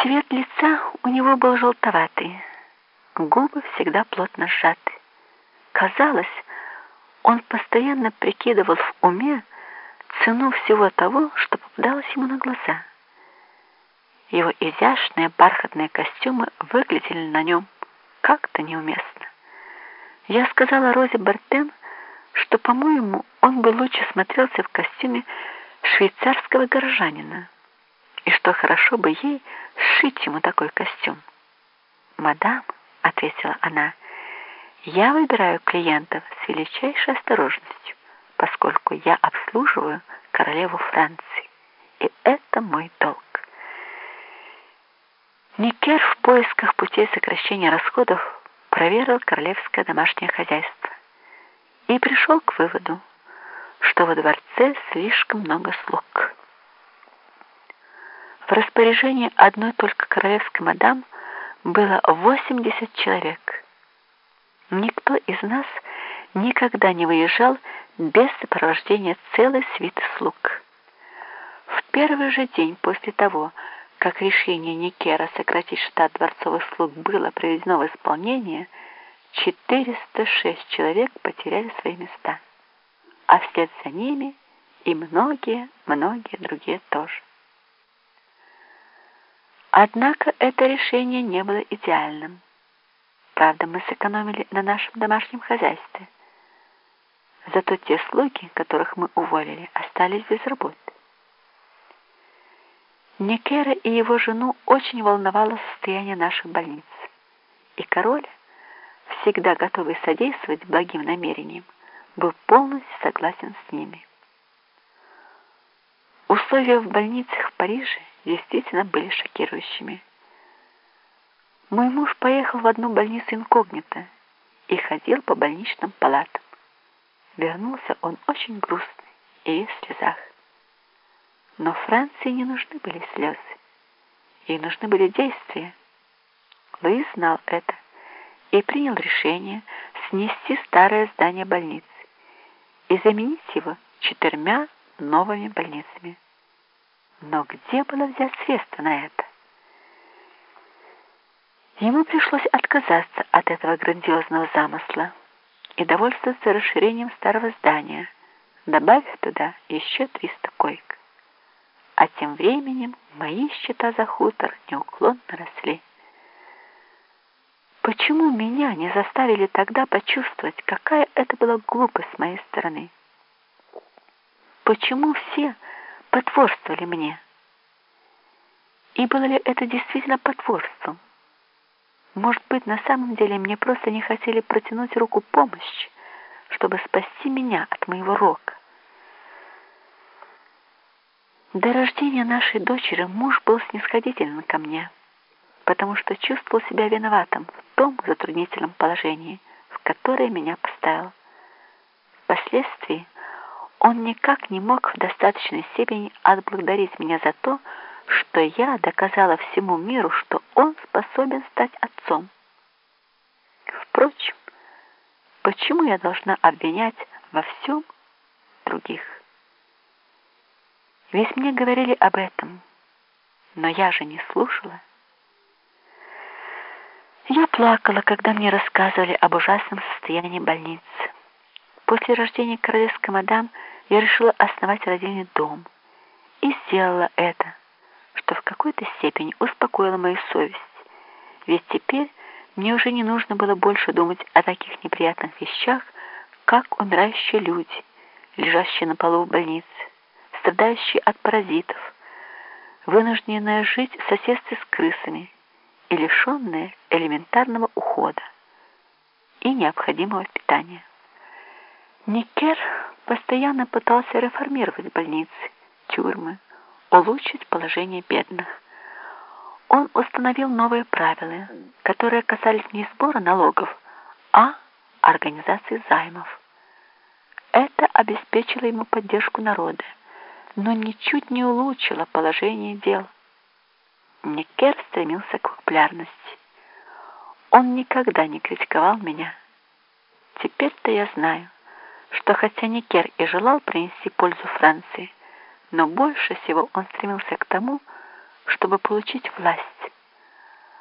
Цвет лица у него был желтоватый, губы всегда плотно сжаты. Казалось, он постоянно прикидывал в уме цену всего того, что попадалось ему на глаза. Его изящные бархатные костюмы выглядели на нем как-то неуместно. Я сказала Розе Бартен, что, по-моему, он бы лучше смотрелся в костюме швейцарского горожанина, и что хорошо бы ей сшить ему такой костюм. «Мадам», — ответила она, — «я выбираю клиентов с величайшей осторожностью, поскольку я обслуживаю королеву Франции, и это мой долг». Никер в поисках путей сокращения расходов проверил королевское домашнее хозяйство и пришел к выводу, что во дворце слишком много слуг. В распоряжении одной только королевской мадам было 80 человек. Никто из нас никогда не выезжал без сопровождения целой свиты слуг. В первый же день после того, как решение Никера сократить штат дворцовых слуг было приведено в исполнение, 406 человек потеряли свои места, а вслед за ними и многие-многие другие тоже. Однако это решение не было идеальным. Правда, мы сэкономили на нашем домашнем хозяйстве. Зато те слуги, которых мы уволили, остались без работы. Некера и его жену очень волновало состояние наших больниц. И король, всегда готовый содействовать благим намерениям, был полностью согласен с ними. Условия в больницах в Париже действительно были шокирующими. Мой муж поехал в одну больницу инкогнито и ходил по больничным палатам. Вернулся он очень грустный и в слезах. Но Франции не нужны были слезы. Ей нужны были действия. Луис знал это и принял решение снести старое здание больницы и заменить его четырьмя новыми больницами. Но где было взять средства на это? Ему пришлось отказаться от этого грандиозного замысла и довольствоваться расширением старого здания, добавив туда еще 300 коек. А тем временем мои счета за хутор неуклонно росли. Почему меня не заставили тогда почувствовать, какая это была глупость с моей стороны? Почему все потворствовали мне? И было ли это действительно потворством? Может быть, на самом деле мне просто не хотели протянуть руку помощи, чтобы спасти меня от моего рока. До рождения нашей дочери муж был снисходителен ко мне, потому что чувствовал себя виноватым в том затруднительном положении, в которое меня поставил. Впоследствии он никак не мог в достаточной степени отблагодарить меня за то, что я доказала всему миру, что он способен стать отцом. Впрочем, почему я должна обвинять во всем других? Ведь мне говорили об этом, но я же не слушала. Я плакала, когда мне рассказывали об ужасном состоянии больницы. После рождения королевской мадам я решила основать родильный дом и сделала это, что в какой-то степени успокоило мою совесть, ведь теперь мне уже не нужно было больше думать о таких неприятных вещах, как умирающие люди, лежащие на полу в больнице страдающие от паразитов, вынужденные жить в соседстве с крысами и лишенные элементарного ухода и необходимого питания. Никер постоянно пытался реформировать больницы, тюрьмы, улучшить положение бедных. Он установил новые правила, которые касались не сбора налогов, а организации займов. Это обеспечило ему поддержку народа но ничуть не улучшила положение дел. Никер стремился к популярности. Он никогда не критиковал меня. Теперь-то я знаю, что хотя Никер и желал принести пользу Франции, но больше всего он стремился к тому, чтобы получить власть.